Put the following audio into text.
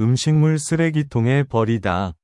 음식물 쓰레기통에 버리다.